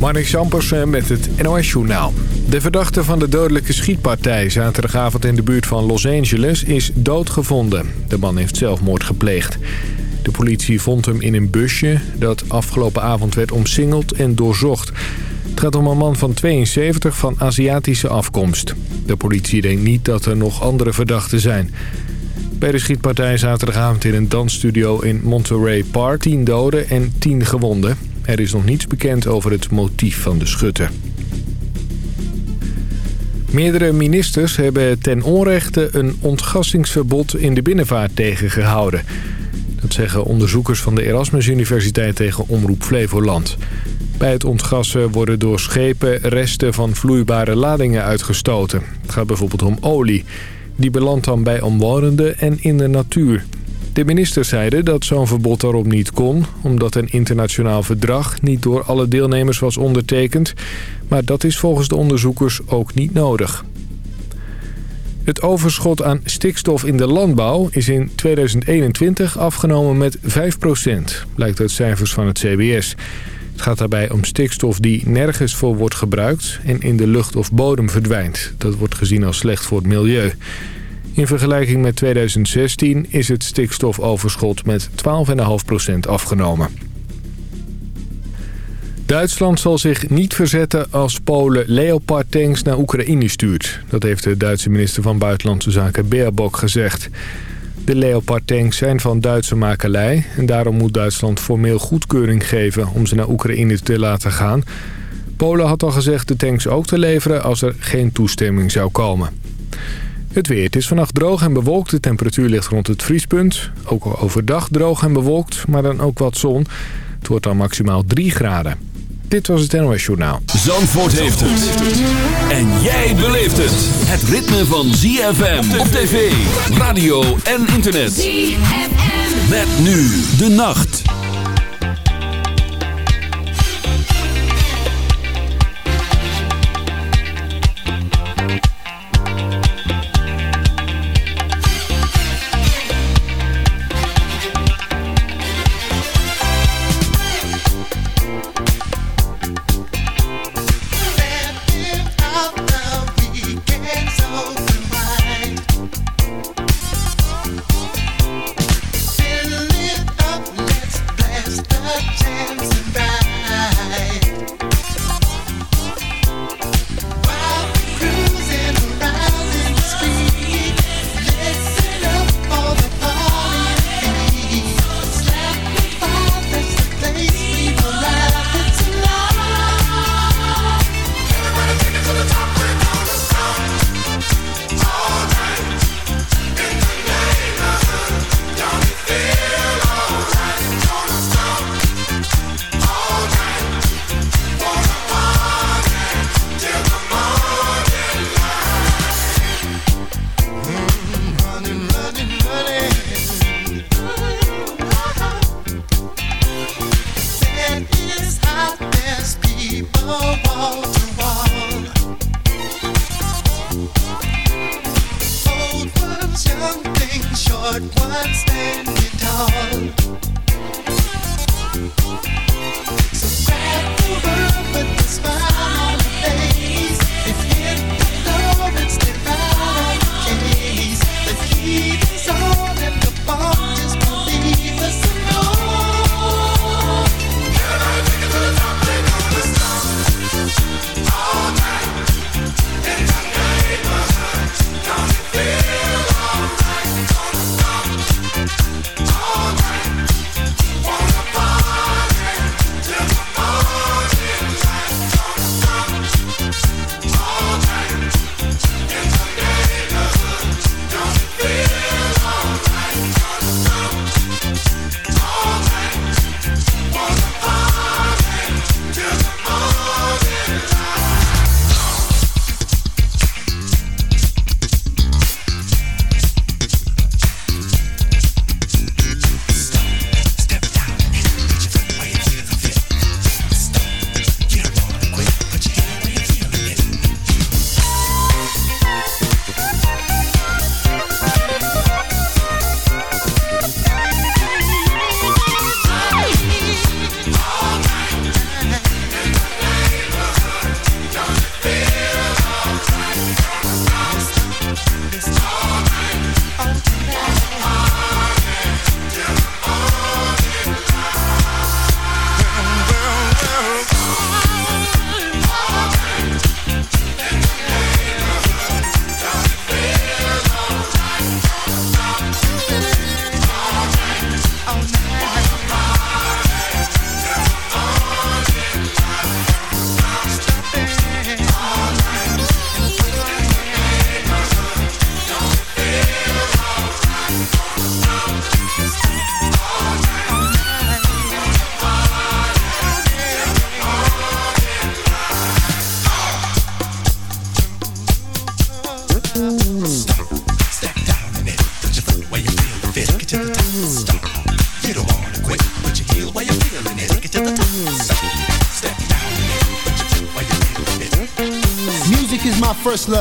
Marnik Sampersen met het NOS-journaal. De verdachte van de dodelijke schietpartij zaterdagavond in de buurt van Los Angeles is doodgevonden. De man heeft zelfmoord gepleegd. De politie vond hem in een busje dat afgelopen avond werd omsingeld en doorzocht. Het gaat om een man van 72 van Aziatische afkomst. De politie denkt niet dat er nog andere verdachten zijn. Bij de schietpartij zaterdagavond in een dansstudio in Monterey Park... 10 doden en 10 gewonden. Er is nog niets bekend over het motief van de schutter. Meerdere ministers hebben ten onrechte een ontgassingsverbod in de binnenvaart tegengehouden. Dat zeggen onderzoekers van de Erasmus Universiteit tegen Omroep Flevoland. Bij het ontgassen worden door schepen resten van vloeibare ladingen uitgestoten. Het gaat bijvoorbeeld om olie. Die belandt dan bij omwonenden en in de natuur. De ministers zeiden dat zo'n verbod daarop niet kon... omdat een internationaal verdrag niet door alle deelnemers was ondertekend. Maar dat is volgens de onderzoekers ook niet nodig. Het overschot aan stikstof in de landbouw is in 2021 afgenomen met 5% blijkt uit cijfers van het CBS. Het gaat daarbij om stikstof die nergens voor wordt gebruikt en in de lucht of bodem verdwijnt. Dat wordt gezien als slecht voor het milieu. In vergelijking met 2016 is het stikstofoverschot met 12,5% afgenomen. Duitsland zal zich niet verzetten als Polen Leopard-tanks naar Oekraïne stuurt. Dat heeft de Duitse minister van Buitenlandse Zaken Baerbock gezegd. De Leopard-tanks zijn van Duitse makelij... en daarom moet Duitsland formeel goedkeuring geven om ze naar Oekraïne te laten gaan. Polen had al gezegd de tanks ook te leveren als er geen toestemming zou komen. Het weer. Het is vannacht droog en bewolkt. De temperatuur ligt rond het vriespunt. Ook overdag droog en bewolkt, maar dan ook wat zon. Het wordt dan maximaal 3 graden. Dit was het NOS Journaal. Zandvoort heeft het. En jij beleeft het. Het ritme van ZFM op tv, radio en internet. ZFM. Met nu de nacht.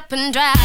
Up and drive.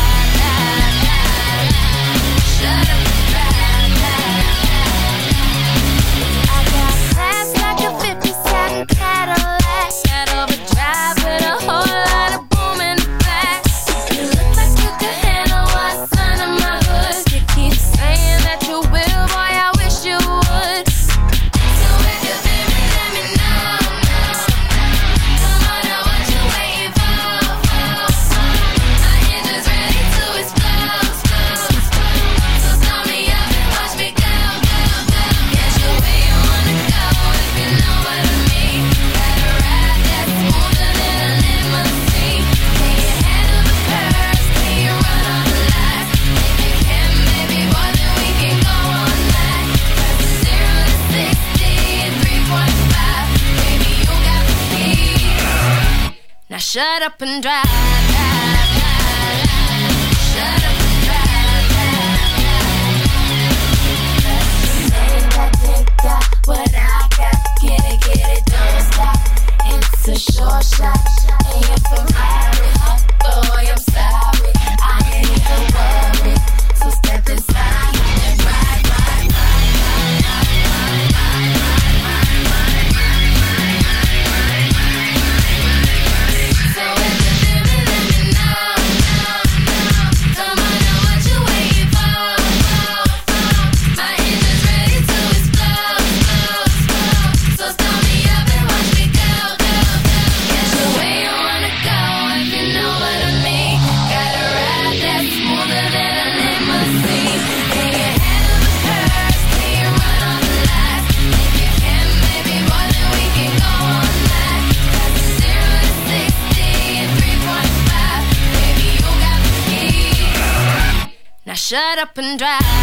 Shut up and drive. Up and drive.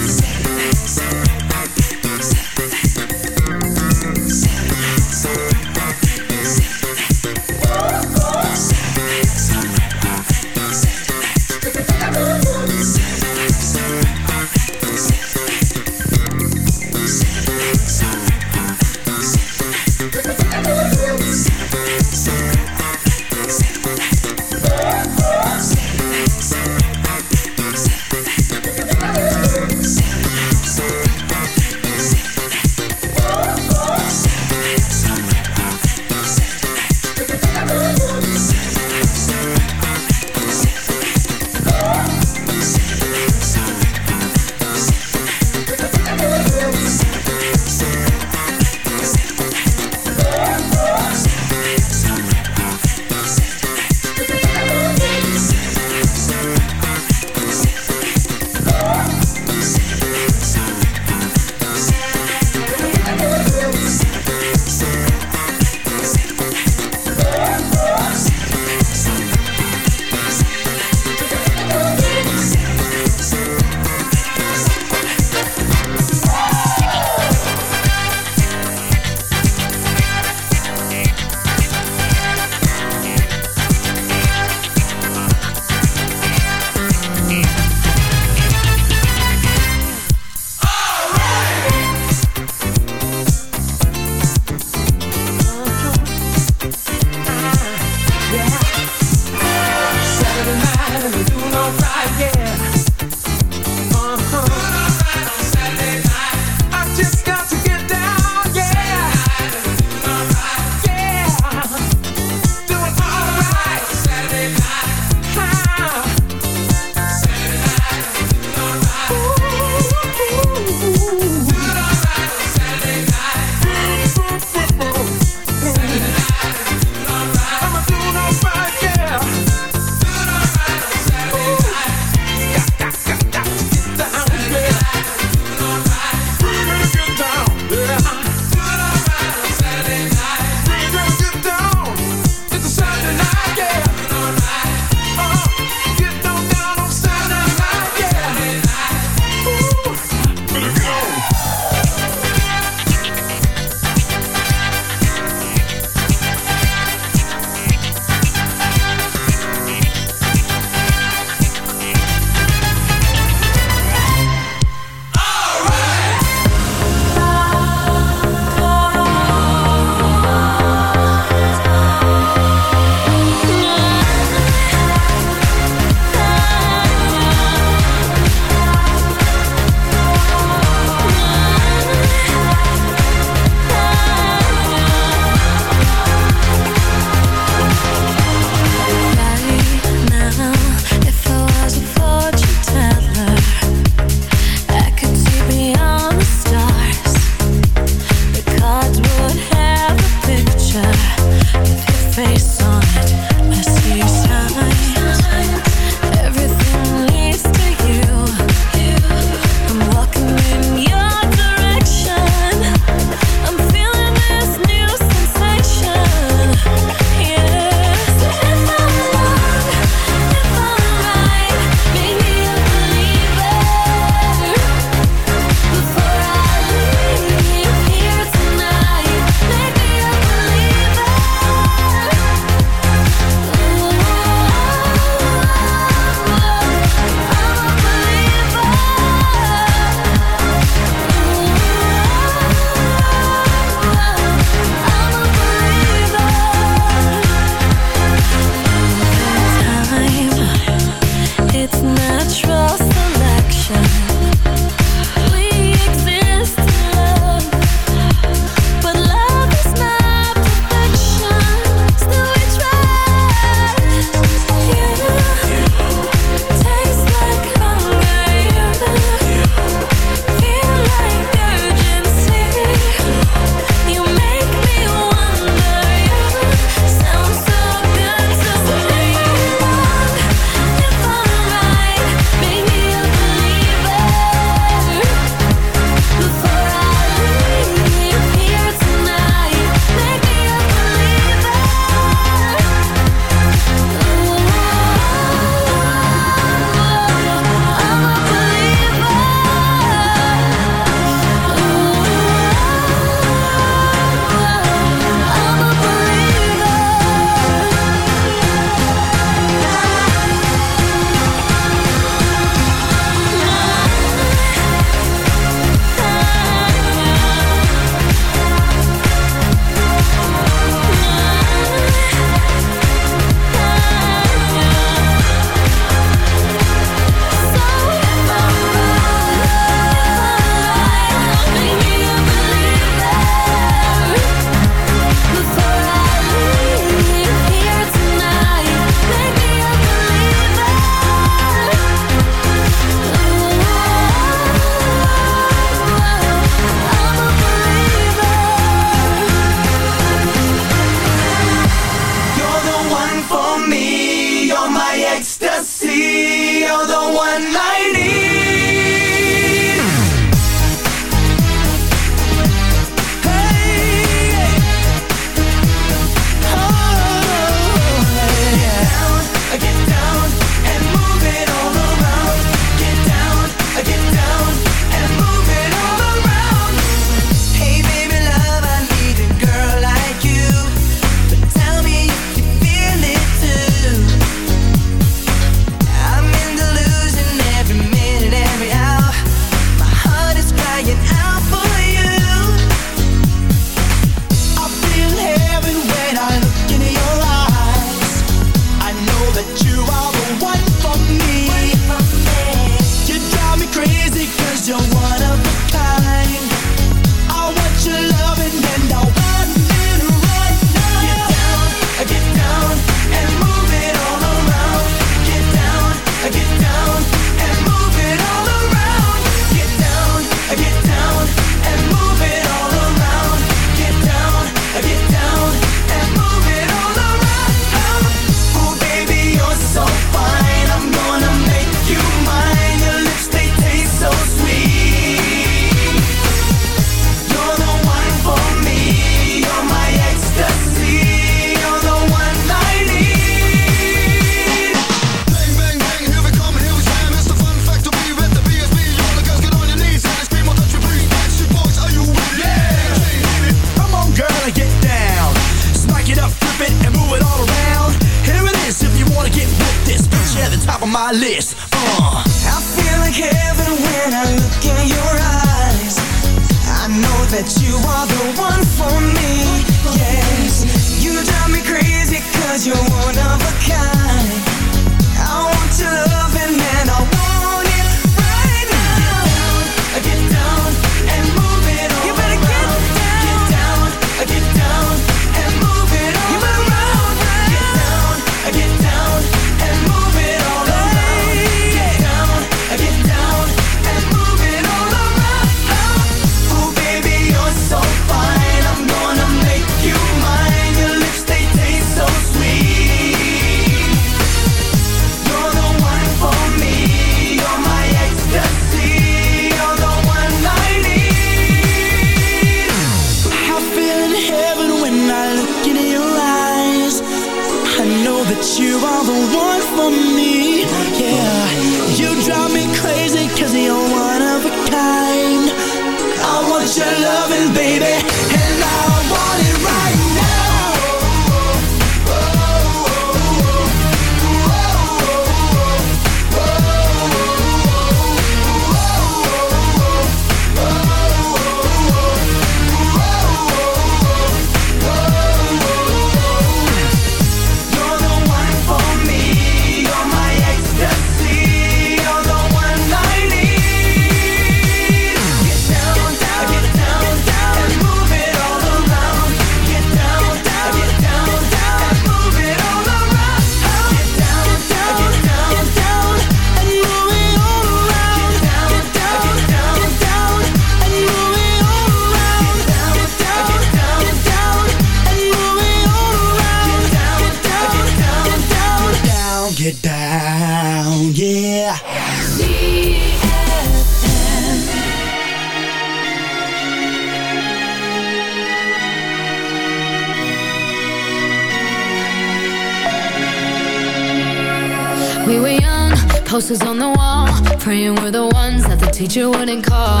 teacher wouldn't call,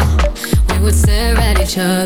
we would stare at each other.